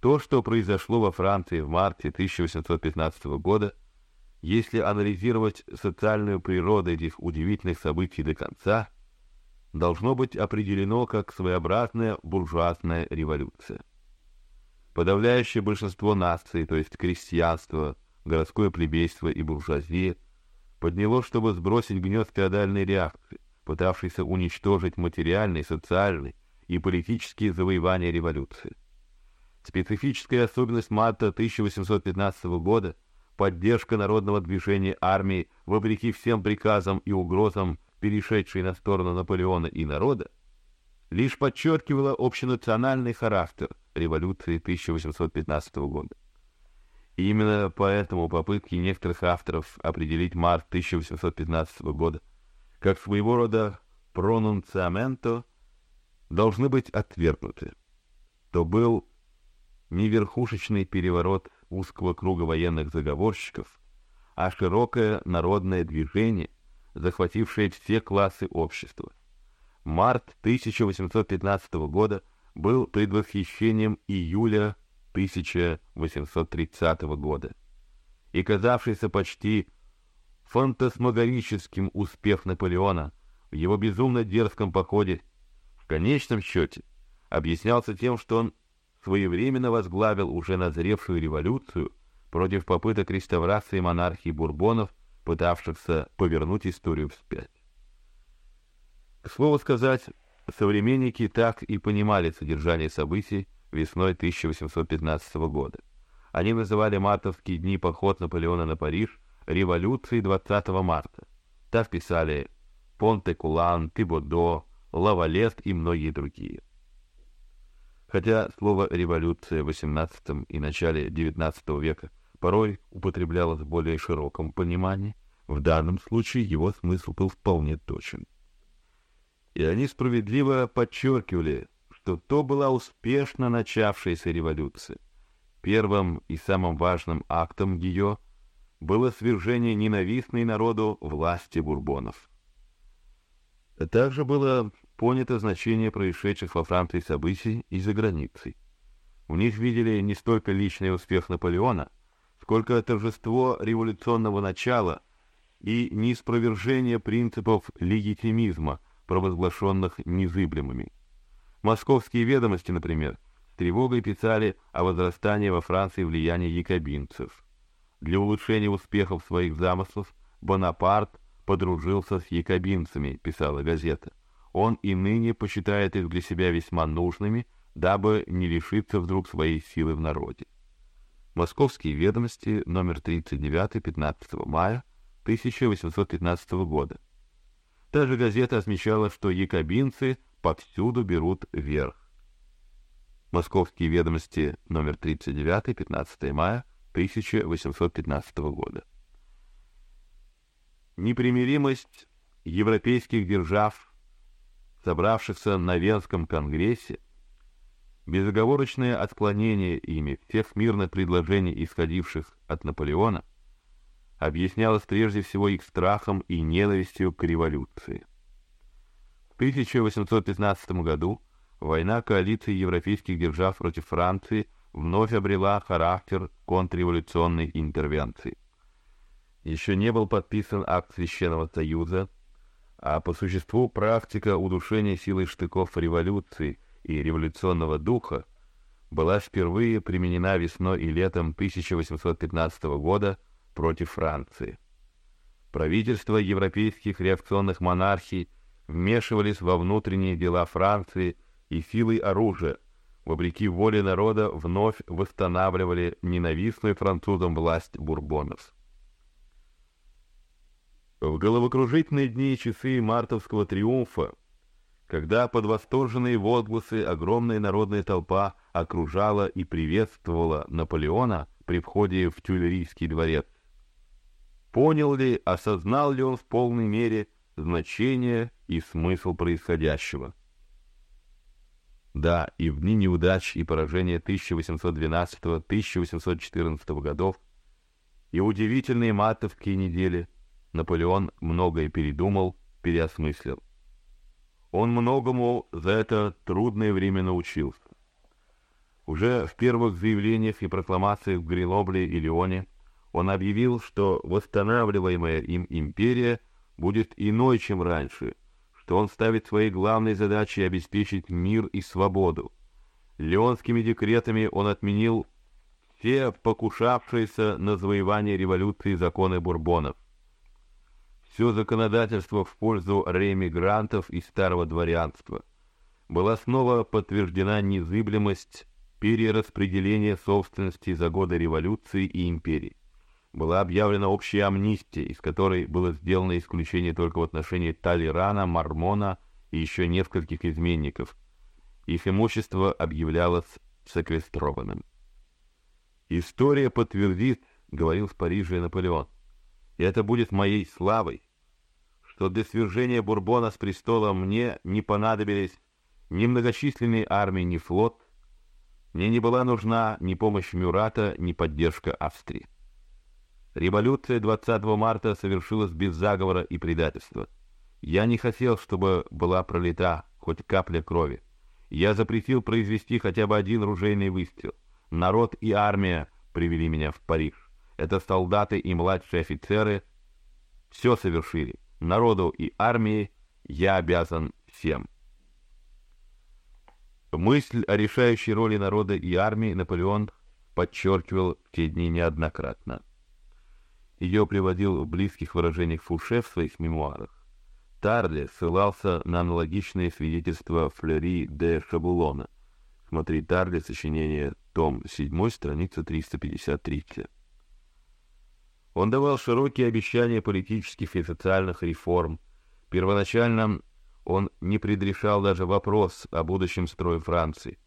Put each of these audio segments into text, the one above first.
То, что произошло во Франции в марте 1815 года, если анализировать социальную природу этих удивительных событий до конца, должно быть определено как своеобразная буржуазная революция. Подавляющее большинство наций, то есть крестьянство, городское плебейство и буржуазия, подняло, чтобы сбросить гнет феодальной реакции, пытавшейся уничтожить материальный, социальный и политические завоевания революции. Специфическая особенность марта 1815 года — поддержка народного движения армии вопреки всем приказам и угрозам, перешедшей на сторону Наполеона и народа, лишь подчеркивала общенациональный характер революции 1815 года. И именно поэтому попытки некоторых авторов определить март 1815 года как своего рода пронунциаменто должны быть отвергнуты. То был не верхушечный переворот узкого круга военных заговорщиков, а широкое народное движение, захватившее все классы общества. Март 1815 года был предвосхищением июля 1830 года и казавшийся почти фантасмагорическим успех Наполеона в его безумно дерзком походе в конечном счете объяснялся тем, что он своевременно возглавил уже назревшую революцию против попыток реставрации монархии Бурбонов, пытавшихся повернуть историю вспять. К слову сказать, современники так и понимали содержание событий весной 1815 года. Они называли мартовские дни поход Наполеона на Париж революцией 20 марта. Так писали Понте-Кулан, Тибодо, Лавалет и многие другие. Хотя слово «революция» в XVIII и начале XIX века порой употреблялось в более широком понимании, в данном случае его смысл был вполне точен. И они справедливо подчеркивали, что то была успешно начавшаяся революция. Первым и самым важным актом ее было свержение ненавистной народу власти бурбонов. Также было понято значение происшедших во Франции событий и за границей. В них видели не столько личный успех Наполеона, сколько торжество революционного начала и неспровержение принципов легитимизма, провозглашенных незыблемыми. Московские ведомости, например, тревогой писали о возрастании во Франции влияния якобинцев. Для улучшения успехов своих замыслов Бонапарт подружился с якобинцами, писала газета он и ныне посчитает их для себя весьма нужными, дабы не лишиться вдруг своей силы в народе. Московские ведомости, номер 39, 15 мая 1815 года. Та же газета отмечала, что якобинцы повсюду берут верх. Московские ведомости, номер 39, 15 мая 1815 года. Непримиримость европейских держав собравшихся на Венском конгрессе, безоговорочное отклонение ими всех мирных предложений, исходивших от Наполеона, объяснялось прежде всего их страхом и ненавистью к революции. В 1815 году война коалиции европейских держав против Франции вновь обрела характер контрреволюционной интервенции. Еще не был подписан акт Священного Союза, а по существу практика удушения силой штыков революции и революционного духа была впервые применена весной и летом 1815 года против Франции. Правительства европейских реакционных монархий вмешивались во внутренние дела Франции и силой оружия, вопреки воле народа, вновь восстанавливали ненавистную французам власть бурбонов. В головокружительные дни и часы мартовского триумфа, когда под восторженные возгласы огромная народная толпа окружала и приветствовала Наполеона при входе в Тюильрийский дворец, понял ли, осознал ли он в полной мере значение и смысл происходящего? Да, и в дни неудач и поражения 1812-1814 годов, и удивительные матовские недели – Наполеон многое передумал, переосмыслил. Он многому за это трудное время научился. Уже в первых заявлениях и прокламациях в Гренобле и Лионе он объявил, что восстанавливаемая им империя будет иной, чем раньше, что он ставит своей главной задачей обеспечить мир и свободу. Леонскими декретами он отменил все покушавшиеся на завоевание революции законы бурбонов. Все законодательство в пользу реэмигрантов и старого дворянства. Была снова подтверждена незыблемость перераспределения собственности за годы революции и империи. Была объявлена общая амнистия, из которой было сделано исключение только в отношении Талирана, Мармона и еще нескольких изменников. Их имущество объявлялось секвестрованным. История подтвердит, говорил в Париже Наполеон, и это будет моей славой, что для свержения Бурбона с престола мне не понадобились ни многочисленные армии, ни флот, мне не была нужна ни помощь Мюрата, ни поддержка Австрии. Революция 20 марта совершилась без заговора и предательства. Я не хотел, чтобы была пролита хоть капля крови. Я запретил произвести хотя бы один ружейный выстрел. Народ и армия привели меня в Париж. Это солдаты и младшие офицеры все совершили. Народу и армии я обязан всем. Мысль о решающей роли народа и армии Наполеон подчеркивал в те дни неоднократно. Ее приводил в близких выражениях Фуше в своих мемуарах. Тарли ссылался на аналогичные свидетельства Флери де Шабулона. Смотри Тарли, сочинение, том 7, страница 353. Он давал широкие обещания политических и социальных реформ. Первоначально он не предрешал даже вопрос о будущем строе Франции.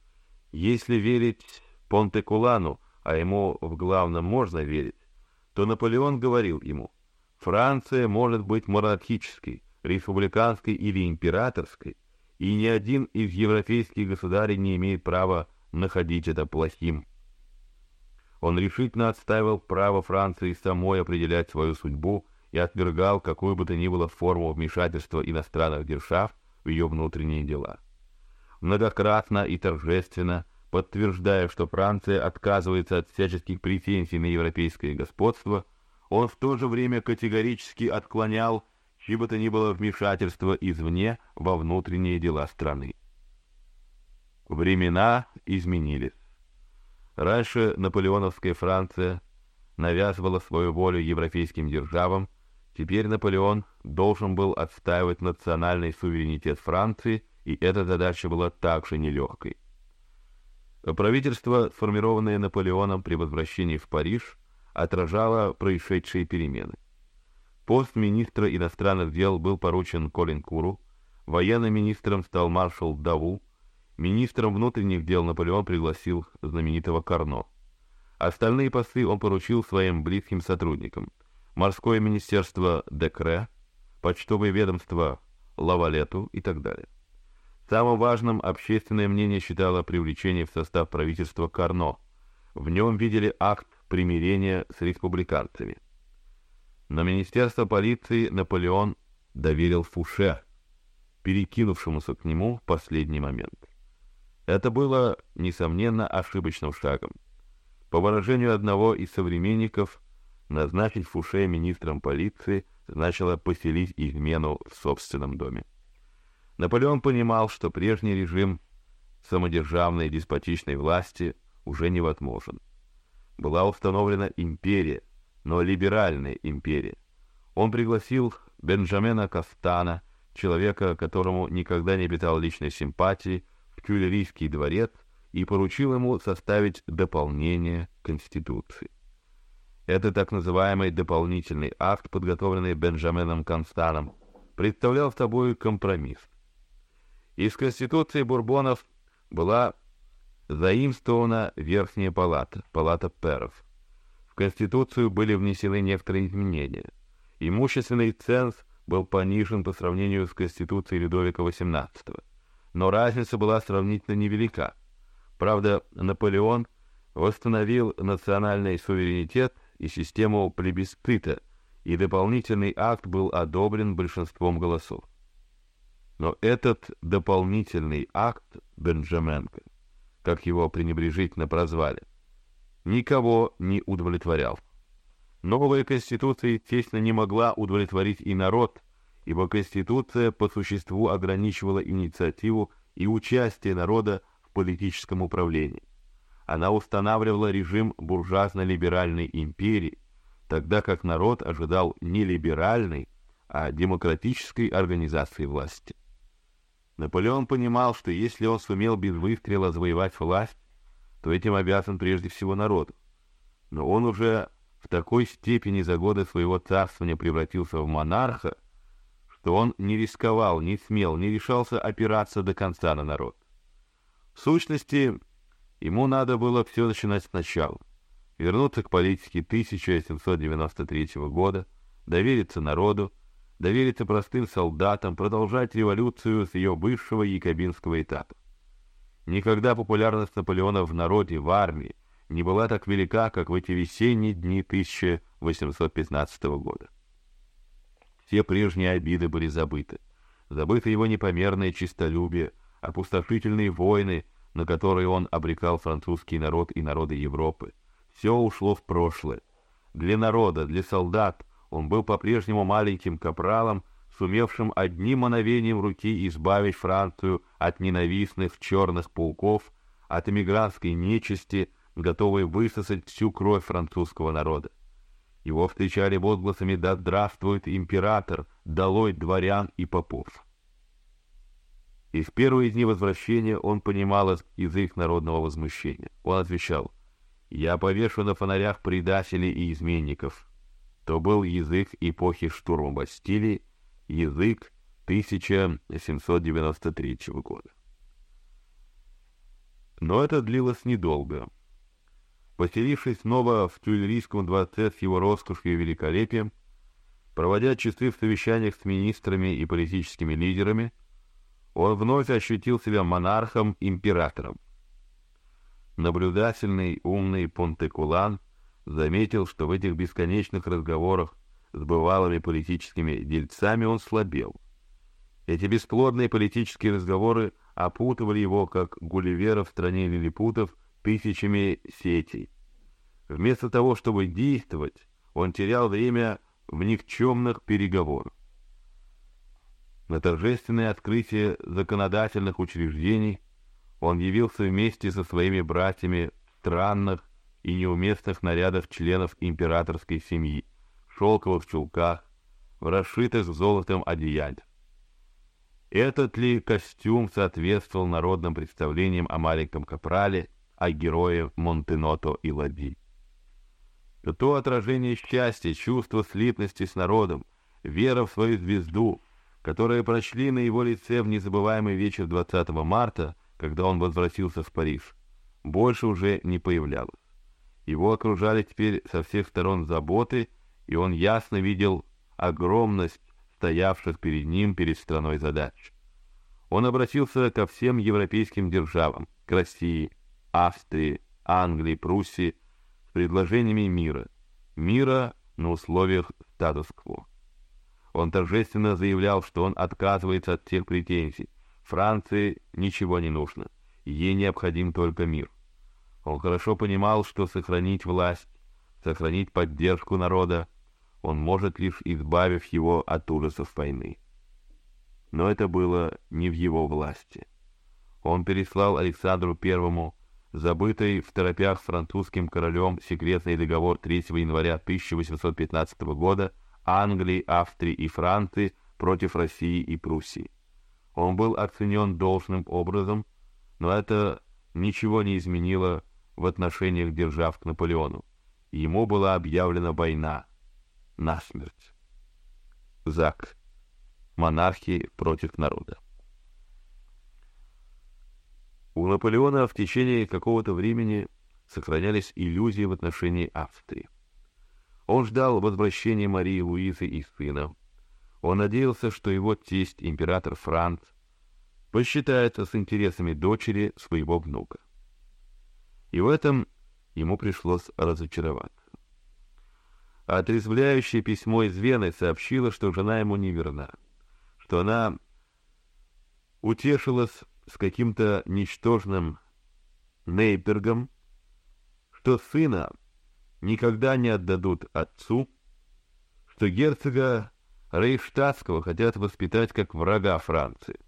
Если верить Понтекулану, а ему в главном можно верить, то Наполеон говорил ему: Франция может быть монархической, республиканской или императорской, и ни один из европейских государей не имеет права находить это плохим. Он решительно отстаивал право Франции самой определять свою судьбу и отвергал какую бы то ни было форму вмешательства иностранных держав в ее внутренние дела. Многократно и торжественно подтверждая, что Франция отказывается от всяческих претензий на европейское господство, он в то же время категорически отклонял чьи бы то ни было вмешательство извне во внутренние дела страны. Времена изменились. Раньше наполеоновская Франция навязывала свою волю европейским державам, Теперь Наполеон должен был отстаивать национальный суверенитет Франции, и эта задача была также нелегкой. Правительство, сформированное Наполеоном при возвращении в Париж, отражало происшедшие перемены. Пост министра иностранных дел был поручен Колинкуру, военным министром стал маршал Даву, министром внутренних дел Наполеон пригласил знаменитого Карно. Остальные посты он поручил своим близким сотрудникам – морское министерство Декре, почтовое ведомство Лавалету и так далее. Самым важным общественное мнение считало привлечение в состав правительства Карно. В нем видели акт примирения с республиканцами. На министерство полиции Наполеон доверил Фуше, перекинувшемуся к нему в последний момент. Это было несомненно ошибочным шагом. По выражению одного из современников, Назначить Фуше министром полиции значило поселить измену в собственном доме. Наполеон понимал, что прежний режим самодержавной деспотичной власти уже невозможен. Была установлена империя, но либеральная империя. Он пригласил Бенджамина Кастана, человека, которому никогда не питал личной симпатии, в дворец и поручил ему составить дополнение Конституции. Это так называемый дополнительный акт, подготовленный Бенджамином Констаном, представлял собой компромисс. Из Конституции Бурбонов была заимствована Верхняя палата, палата перов. В Конституцию были внесены некоторые изменения. Имущественный ценз был понижен по сравнению с Конституцией Людовика XVIII, но разница была сравнительно невелика. Правда, Наполеон восстановил национальный суверенитет и систему плебисцита, и дополнительный акт был одобрен большинством голосов. Но этот дополнительный акт Бенджаменко как его пренебрежительно прозвали, никого не удовлетворял. Новая конституция, естественно, не могла удовлетворить и народ, ибо конституция по существу ограничивала инициативу и участие народа в политическом управлении. Она устанавливала режим буржуазно-либеральной империи, тогда как народ ожидал не либеральной, а демократической организации власти. Наполеон понимал, что если он сумел без выстрела завоевать власть, то этим обязан прежде всего народу. Но он уже в такой степени за годы своего царствования превратился в монарха, что он не рисковал, не смел, не решался опираться до конца на народ. В сущности, ему надо было все начинать сначала, вернуться к политике 1793 года, довериться народу, довериться простым солдатам, продолжать революцию с ее высшего якобинского этапа. Никогда популярность Наполеона в народе, в армии не была так велика, как в эти весенние дни 1815 года. Все прежние обиды были забыты. Забыто его непомерное честолюбие, опустошительные войны, на которые он обрекал французский народ и народы Европы. Все ушло в прошлое. Для народа, для солдат он был по-прежнему маленьким капралом, сумевшим одним мановением руки избавить Францию от ненавистных черных пауков, от эмигрантской нечисти, готовой высосать всю кровь французского народа. Его встречали возгласами «Да здравствует император! Долой дворян и попов!» И в первые дни возвращения он понимал их народного возмущения. Он отвечал «Я повешу на фонарях предателей и изменников» то был язык эпохи штурма Бастилии, язык 1793 года. Но это длилось недолго. Поселившись снова в Тюильрийском дворце с его роскошью и великолепием, проводя часы в совещаниях с министрами и политическими лидерами, он вновь ощутил себя монархом-императором. Наблюдательный, умный Понтекулан — заметил, что в этих бесконечных разговорах с бывалыми политическими дельцами он слабел. Эти бесплодные политические разговоры опутывали его, как Гулливера в стране лилипутов, тысячами сетей. Вместо того, чтобы действовать, он терял время в никчемных переговорах. На торжественное открытие законодательных учреждений он явился вместе со своими братьями в странных и неуместных нарядов членов императорской семьи, шелковых чулках, в расшитых золотом одеяниях. Этот ли костюм соответствовал народным представлениям о маленьком капрале, о герое Монтеното и Лади? То отражение счастья, чувство слитности с народом, вера в свою звезду, которые прочли на его лице в незабываемый вечер 20 марта, когда он возвратился в Париж, больше уже не появлялось. Его окружали теперь со всех сторон заботы, и он ясно видел огромность стоявших перед ним перед страной задач. Он обратился ко всем европейским державам, к России, Австрии, Англии, Пруссии с предложениями мира, мира на условиях статус-кво. Он торжественно заявлял, что он отказывается от всех претензий. Франции ничего не нужно, ей необходим только мир. Он хорошо понимал, что сохранить власть, сохранить поддержку народа он может лишь избавив его от ужасов войны. Но это было не в его власти. Он переслал Александру Первому, забытый в торопях французским королем секретный договор 3 января 1815 года Англии, Австрии и Франции против России и Пруссии. Он был оценен должным образом, но это ничего не изменило в отношениях держав к Наполеону. Ему была объявлена война. Насмерть. Зак. Монархии против народа. У Наполеона в течение какого-то времени сохранялись иллюзии в отношении Австрии. Он ждал возвращения Марии Луизы и сына. Он надеялся, что его тесть, император Франц, посчитается с интересами дочери своего внука и в этом ему пришлось разочароваться. Отрезвляющее письмо из Вены сообщило, что жена ему неверна, что она утешилась с каким-то ничтожным Нейпергом, что сына никогда не отдадут отцу, что герцога Рейхштадтского хотят воспитать как врага Франции.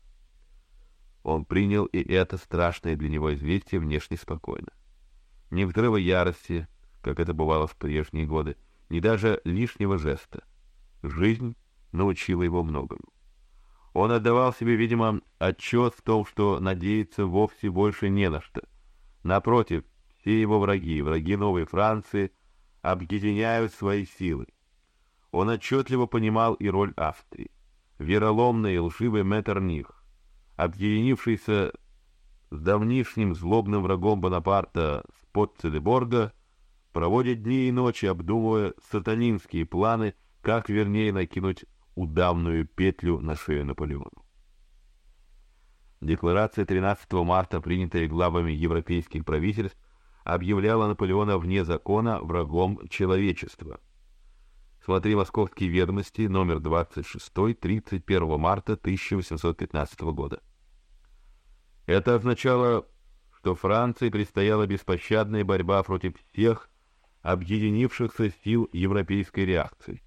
Он принял и это страшное для него известие внешне спокойно. Ни взрыва ярости, как это бывало в прежние годы, ни даже лишнего жеста. Жизнь научила его многому. Он отдавал себе, видимо, отчет в том, что надеяться вовсе больше не на что. Напротив, все его враги, враги новой Франции, объединяют свои силы. Он отчетливо понимал и роль Австрии. Вероломный и лживый Меттерних, объединившийся с давнишним злобным врагом Бонапарта с Потцелеборга, проводит дни и ночи, обдумывая сатанинские планы, как вернее накинуть удавную петлю на шею Наполеону. Декларация 13 марта, принятая главами европейских правительств, объявляла Наполеона вне закона врагом человечества. Смотри «Московские ведомости», номер 26, 31 марта 1815 года. Это означало, что Франции предстояла беспощадная борьба против всех объединившихся сил европейской реакции.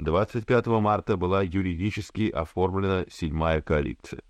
25 марта была юридически оформлена седьмая коалиция.